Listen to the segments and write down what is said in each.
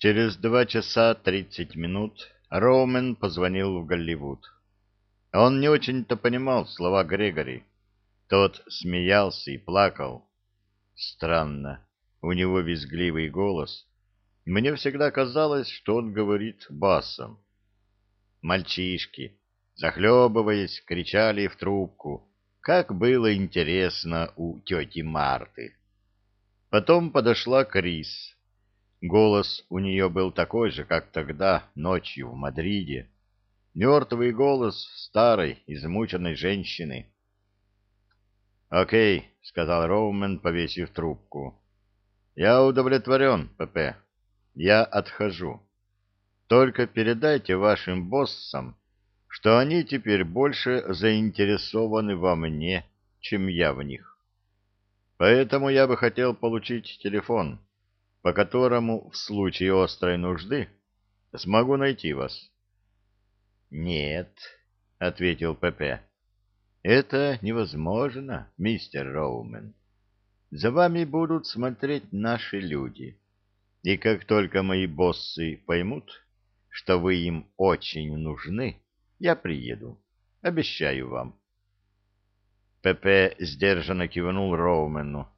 Через два часа тридцать минут Роумен позвонил в Голливуд. Он не очень-то понимал слова Грегори. Тот смеялся и плакал. Странно, у него визгливый голос. Мне всегда казалось, что он говорит басом. Мальчишки, захлебываясь, кричали в трубку. Как было интересно у тети Марты. Потом подошла Крис. Голос у нее был такой же, как тогда, ночью в Мадриде. Мертвый голос старой, измученной женщины. «Окей», — сказал Роумен, повесив трубку. «Я удовлетворен, ПП. Я отхожу. Только передайте вашим боссам, что они теперь больше заинтересованы во мне, чем я в них. Поэтому я бы хотел получить телефон, по которому в случае острой нужды смогу найти вас. «Нет», — ответил ПП, — «это невозможно, мистер Роумен. За вами будут смотреть наши люди, и как только мои боссы поймут, что вы им очень нужны, я приеду. Обещаю вам». ПП сдержанно кивнул Роумену.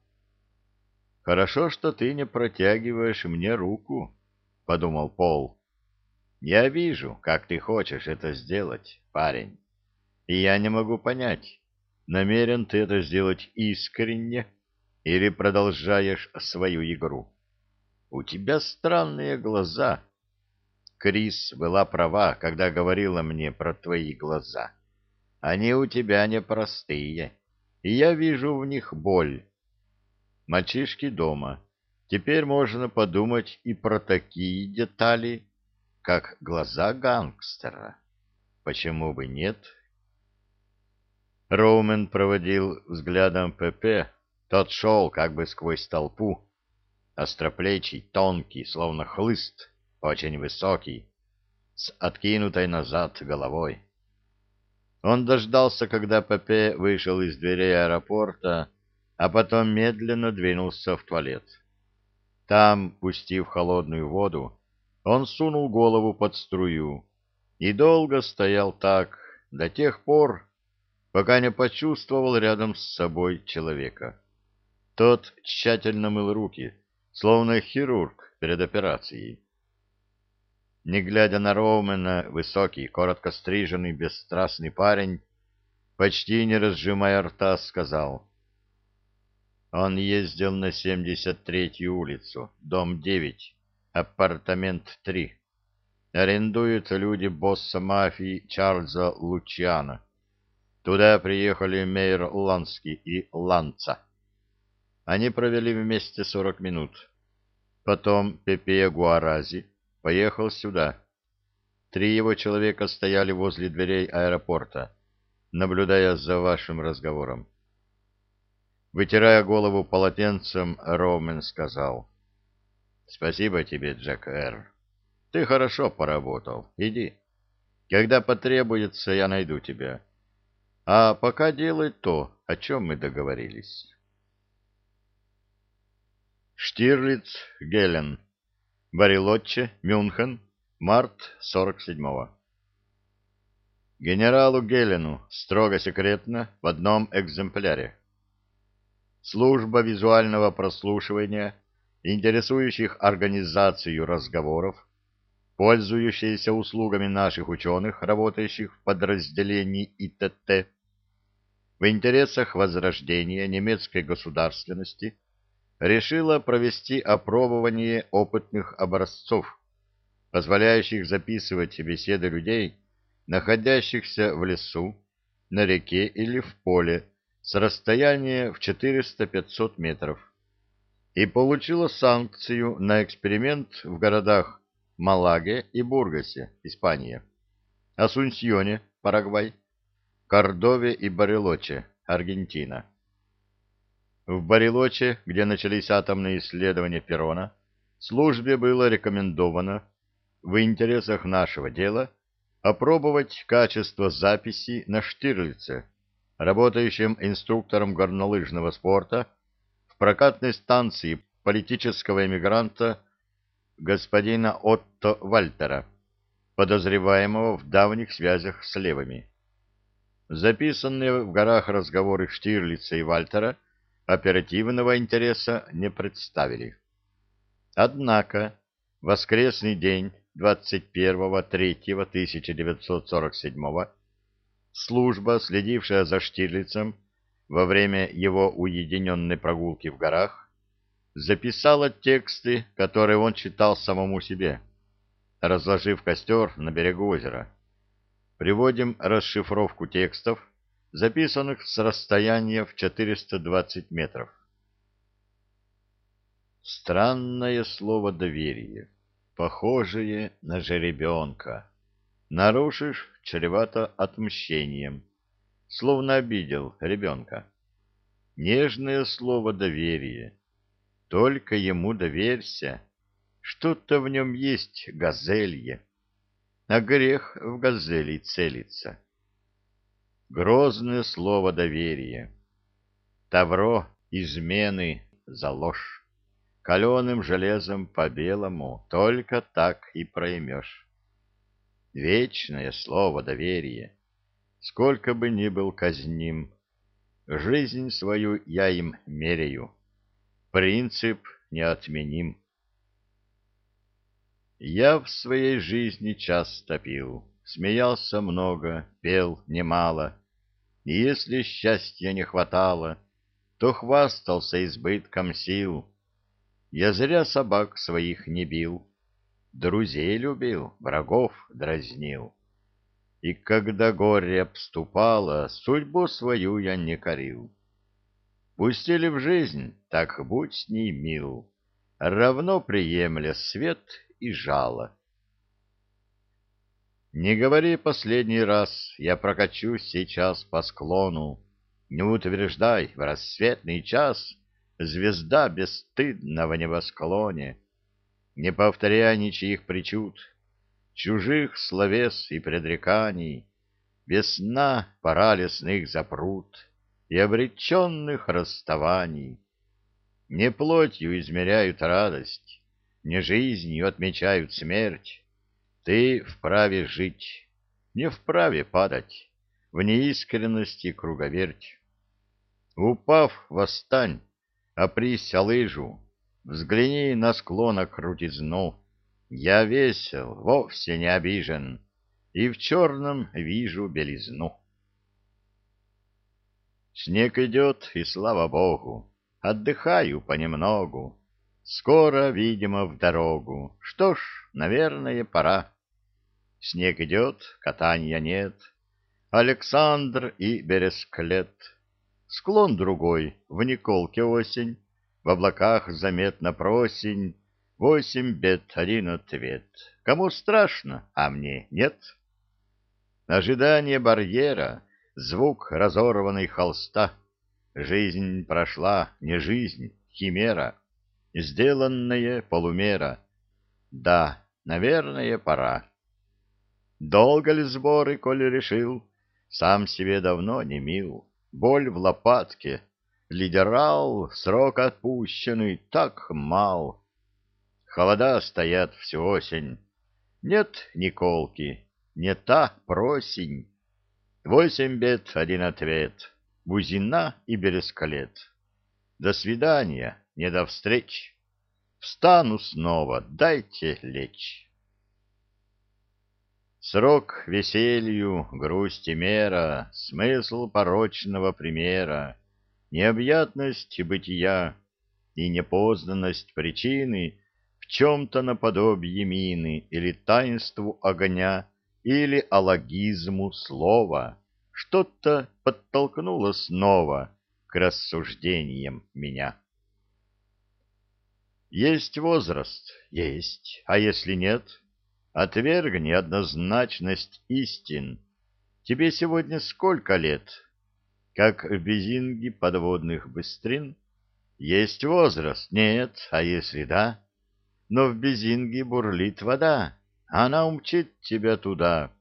«Хорошо, что ты не протягиваешь мне руку», — подумал Пол. Я вижу, как ты хочешь это сделать, парень. И я не могу понять, намерен ты это сделать искренне или продолжаешь свою игру. У тебя странные глаза. Крис была права, когда говорила мне про твои глаза. Они у тебя непростые, и я вижу в них боль. Мальчишки дома. Теперь можно подумать и про такие детали, как глаза гангстера. Почему бы нет? Роумен проводил взглядом ПП. Тот шел как бы сквозь толпу. Остроплечий, тонкий, словно хлыст, очень высокий, с откинутой назад головой. Он дождался, когда ПП вышел из дверей аэропорта, а потом медленно двинулся в туалет. Там, пустив холодную воду, он сунул голову под струю и долго стоял так до тех пор, пока не почувствовал рядом с собой человека. Тот тщательно мыл руки, словно хирург перед операцией. Не глядя на Роумена, высокий, коротко стриженный, бесстрастный парень, почти не разжимая рта, сказал. Он ездил на 73-ю улицу, дом 9, апартамент 3. Арендуют люди босса мафии Чарльза Лучиана. Туда приехали мейер Лански и Ланца. Они провели вместе 40 минут. Потом Пепе Гуарази поехал сюда. Три его человека стояли возле дверей аэропорта, наблюдая за вашим разговором. Вытирая голову полотенцем, Роумен сказал — Спасибо тебе, Джек Р. Ты хорошо поработал. Иди. Когда потребуется, я найду тебя. А пока делай то, о чем мы договорились. Штирлиц, Гелен. Барилотче, Мюнхен. Март 47-го. Генералу Гелену строго секретно в одном экземпляре. Служба визуального прослушивания интересующих организацию разговоров, пользующиеся услугами наших ученых, работающих в подразделении ИТТ, в интересах возрождения немецкой государственности, решила провести опробование опытных образцов, позволяющих записывать беседы людей, находящихся в лесу, на реке или в поле, с расстояния в 400-500 метров и получила санкцию на эксперимент в городах Малаге и Бургасе, Испания, Асунсьоне, Парагвай, Кордове и Барелоче, Аргентина. В Барелоче, где начались атомные исследования Перона, службе было рекомендовано в интересах нашего дела опробовать качество записи на Штирлице, работающем инструктором горнолыжного спорта прокатной станции политического эмигранта господина Отто Вальтера, подозреваемого в давних связях с левыми. Записанные в горах разговоры Штирлица и Вальтера оперативного интереса не представили. Однако воскресный день 21.03.1947 служба, следившая за Штирлицем во время его уединенной прогулки в горах, записала тексты, которые он читал самому себе, разложив костер на берегу озера. Приводим расшифровку текстов, записанных с расстояния в 420 метров. Странное слово «доверие», похожее на жеребенка. Нарушишь — чревато отмщением, словно обидел ребенка. Нежное слово «доверие», только ему доверься, что-то в нем есть газелье, а грех в газели целится. Грозное слово доверие. Тавро измены за ложь. Каленым железом по белому только так и проймешь. Вечное слово доверие. Сколько бы ни был казним, жизнь свою я им меряю. Принцип неотменим. Я в своей жизни часто пил, смеялся много, пел немало. И если счастья не хватало, то хвастался избытком сил. Я зря собак своих не бил, друзей любил, врагов дразнил. И когда горе обступало, судьбу свою я не корил. Пустили в жизнь, так будь с ней мил, равно приемля свет и жало. Не говори последний раз, я прокачусь сейчас по склону. Не утверждай в рассветный час звезда бесстыдна в небосклоне. Не повторяй ничьих причуд, чужих словес и предреканий. Весна, пора лесных запрут и обреченных расставаний. Не плотью измеряют радость, не жизнью отмечают смерть. Ты вправе жить, не вправе падать, в неискренности круговерть. Упав, восстань, опрись о лыжу, взгляни на склона крутизну. Я весел, вовсе не обижен, и в черном вижу белизну. Снег идет, и слава богу, отдыхаю понемногу. Скоро, видимо, в дорогу. Что ж, наверное, пора. Снег идет, катанья нет. Александр и Бересклет. Склон другой, в Николке осень. В облаках заметно просень. Восемь бед, один ответ. Кому страшно, а мне нет. Ожидание барьера — звук разорванной холста. Жизнь прошла, не жизнь, химера, сделанная полумера. Да, наверное, пора. Долго ли сборы, коли решил, сам себе давно не мил. Боль в лопатке, лидерал, срок отпущенный, так мал. Холода стоят всю осень, нет Николки, не та просень. Восемь бед, один ответ. Бузина и Берескалет. До свидания, не до встреч. Встану снова, дайте лечь. Срок веселью, грусти мера, Смысл порочного примера, Необъятность бытия И непознанность причины В чем-то наподобие мины Или таинству огня или алогизму слова. Что-то подтолкнуло снова к рассуждениям меня. Есть возраст? Есть. А если нет? Отвергни однозначность истин. Тебе сегодня сколько лет? Как в безинге подводных быстрин? Есть возраст? Нет. А если да? Но в безинге бурлит вода. Она умчит тебя туда,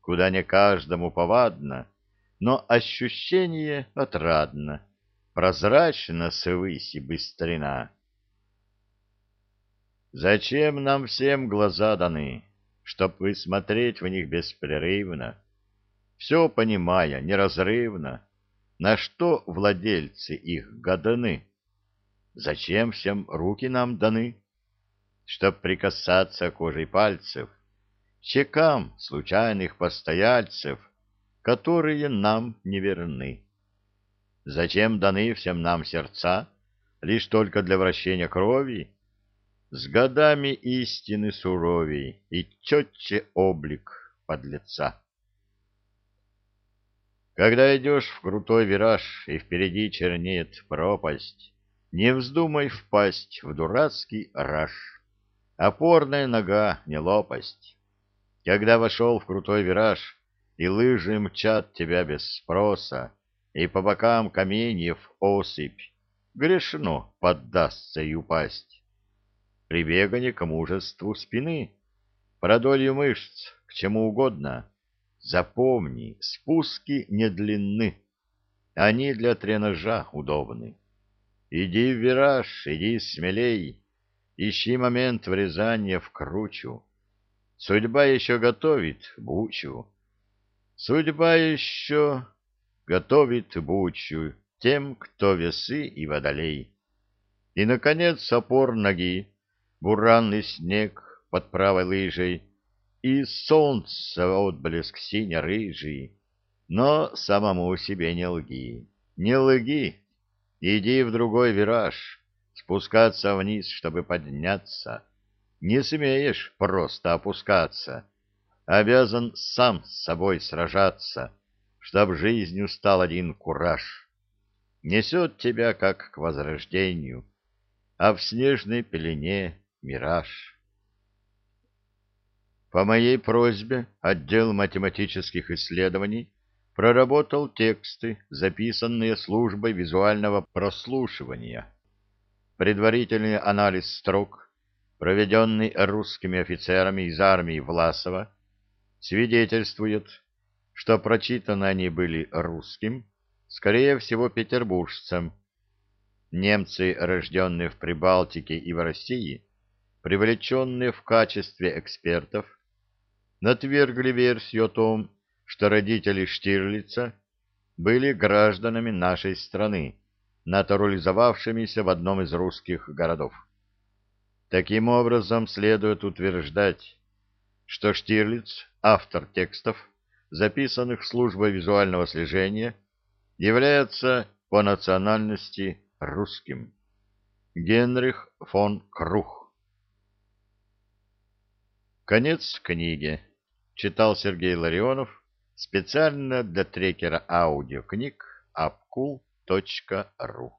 куда не каждому повадно, но ощущение отрадно, прозрачно свыси быстрина. Зачем нам всем глаза даны, чтоб вы смотреть в них беспрерывно, все понимая неразрывно, на что владельцы их годаны? Зачем всем руки нам даны? Чтоб прикасаться кожей пальцев, щекам случайных постояльцев, которые нам не верны. Зачем даны всем нам сердца? Лишь только для вращения крови? С годами истины суровей и четче облик подлеца. Когда идешь в крутой вираж, и впереди чернеет пропасть, не вздумай впасть в дурацкий раж. Опорная нога — не лопасть. Когда вошел в крутой вираж, и лыжи мчат тебя без спроса, и по бокам каменьев осыпь, грешно поддастся и упасть. Прибегание к мужеству спины, продолью мышц, к чему угодно. Запомни, спуски не длинны, они для тренажа удобны. Иди в вираж, иди смелей, ищи момент врезания в кручу. Судьба еще готовит бучу. Судьба еще готовит бучу тем, кто весы и водолей. И, наконец, опор ноги, буранный снег под правой лыжей и солнце отблеск сине-рыжий. Но самому себе не лги, не лги, иди в другой вираж, спускаться вниз, чтобы подняться. Не смеешь просто опускаться, обязан сам с собой сражаться, чтоб жизнью стал один кураж несет тебя как к возрождению, а в снежной пелене мираж. По моей просьбе отдел математических исследований проработал тексты, записанные службой визуального прослушивания. Предварительный анализ строк, проведенный русскими офицерами из армии Власова, свидетельствует, что прочитаны они были русским, скорее всего, петербуржцам. Немцы, рожденные в Прибалтике и в России, привлеченные в качестве экспертов, натвергли версию о том, что родители Штирлица были гражданами нашей страны, натурализовавшимися в одном из русских городов. Таким образом, следует утверждать, что Штирлиц, автор текстов, записанных службой визуального слежения, является по национальности русским. Генрих фон Крух Конец книги. Читал Сергей Ларионов специально для трекера аудиокниг apcool.ru